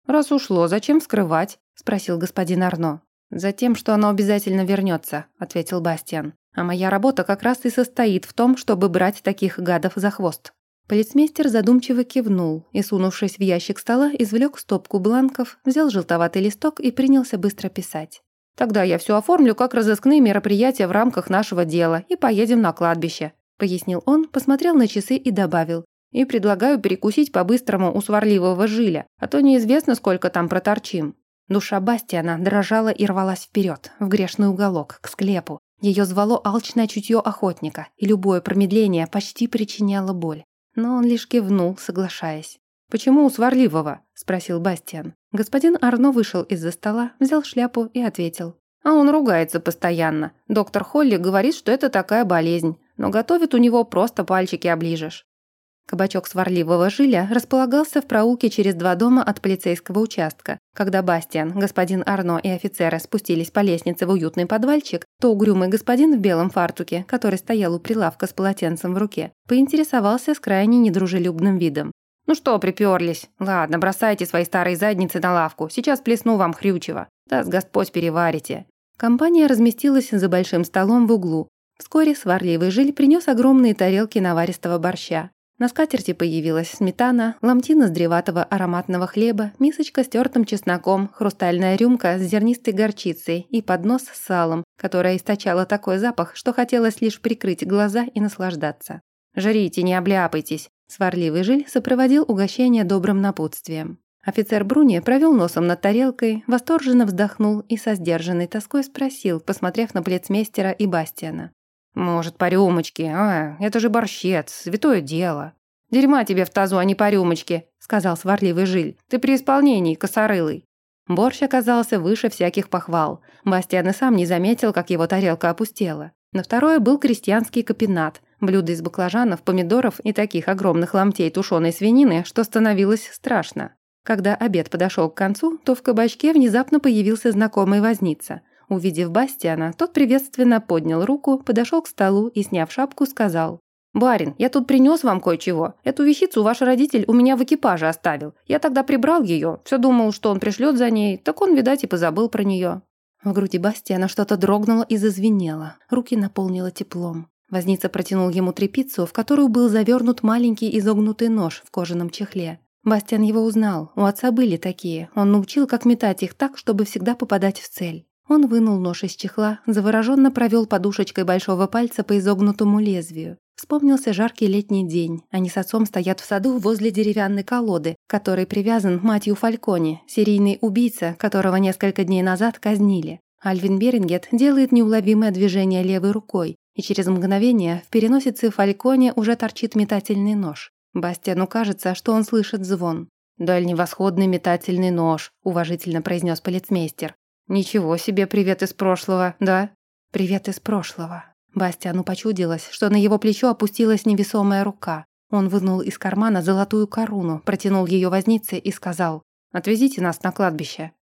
«Раз ушло, зачем скрывать?» – спросил господин Арно. «Затем, что оно обязательно вернется», – ответил Бастиан. «А моя работа как раз и состоит в том, чтобы брать таких гадов за хвост». Полицмейстер задумчиво кивнул и, сунувшись в ящик стола, извлек стопку бланков, взял желтоватый листок и принялся быстро писать. «Тогда я все оформлю как разыскные мероприятия в рамках нашего дела и поедем на кладбище», пояснил он, посмотрел на часы и добавил. «И предлагаю перекусить по-быстрому у сварливого жиля, а то неизвестно, сколько там проторчим». Душа Бастиана дрожала и рвалась вперед, в грешный уголок, к склепу. Ее звало алчное чутье охотника, и любое промедление почти причиняло боль но он лишь кивнул, соглашаясь. «Почему у сварливого?» – спросил Бастиан. Господин Арно вышел из-за стола, взял шляпу и ответил. «А он ругается постоянно. Доктор Холли говорит, что это такая болезнь, но готовит у него просто пальчики оближешь. Кабачок сварливого жиля располагался в проулке через два дома от полицейского участка. Когда Бастиан, господин Арно и офицеры спустились по лестнице в уютный подвальчик, то угрюмый господин в белом фартуке, который стоял у прилавка с полотенцем в руке, поинтересовался с крайне недружелюбным видом. «Ну что, приперлись? Ладно, бросайте свои старые задницы на лавку, сейчас плесну вам хрючево. Да, с Господь переварите». Компания разместилась за большим столом в углу. Вскоре сварливый жиль принес огромные тарелки наваристого борща. На скатерти появилась сметана, ломтина с древатого ароматного хлеба, мисочка с тертым чесноком, хрустальная рюмка с зернистой горчицей и поднос с салом, которое источало такой запах, что хотелось лишь прикрыть глаза и наслаждаться. «Жрите, не обляпайтесь!» Сварливый жиль сопроводил угощение добрым напутствием. Офицер Бруни провел носом над тарелкой, восторженно вздохнул и со сдержанной тоской спросил, посмотрев на плецмейстера и Бастиана. «Может, по рюмочке? А, это же борщец, святое дело». «Дерьма тебе в тазу, а не по рюмочке», — сказал сварливый Жиль. «Ты при исполнении, косорылый». Борщ оказался выше всяких похвал. Бастиан и сам не заметил, как его тарелка опустела. На второе был крестьянский капинат, блюдо из баклажанов, помидоров и таких огромных ломтей тушеной свинины, что становилось страшно. Когда обед подошел к концу, то в кабачке внезапно появился знакомый возница. Увидев Бастиана, тот приветственно поднял руку, подошел к столу и, сняв шапку, сказал. «Барин, я тут принес вам кое-чего. Эту вещицу ваш родитель у меня в экипаже оставил. Я тогда прибрал ее, все думал, что он пришлет за ней, так он, видать, и позабыл про нее». В груди Бастиана что-то дрогнуло и зазвенело. Руки наполнило теплом. Возница протянул ему трепицу, в которую был завернут маленький изогнутый нож в кожаном чехле. Бастиан его узнал. У отца были такие. Он научил, как метать их так, чтобы всегда попадать в цель. Он вынул нож из чехла, завороженно провел подушечкой большого пальца по изогнутому лезвию. Вспомнился жаркий летний день. Они с отцом стоят в саду возле деревянной колоды, которой привязан Матью Фалькони, серийный убийца, которого несколько дней назад казнили. Альвин Берингет делает неуловимое движение левой рукой, и через мгновение в переносице Фалькони уже торчит метательный нож. Бастиану кажется, что он слышит звон. «Дальневосходный метательный нож», – уважительно произнес полицмейстер. «Ничего себе привет из прошлого, да?» «Привет из прошлого». Бастиану почудилось, что на его плечо опустилась невесомая рука. Он вынул из кармана золотую корону, протянул ее вознице и сказал «Отвезите нас на кладбище».